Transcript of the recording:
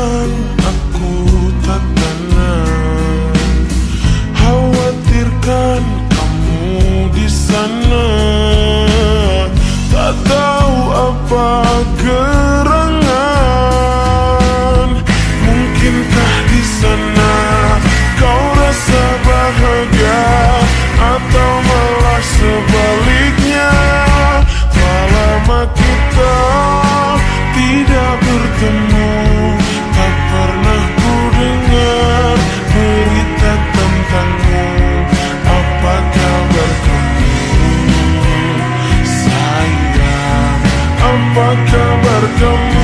done don't